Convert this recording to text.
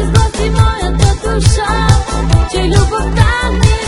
ти знов моя душа, чи любов не.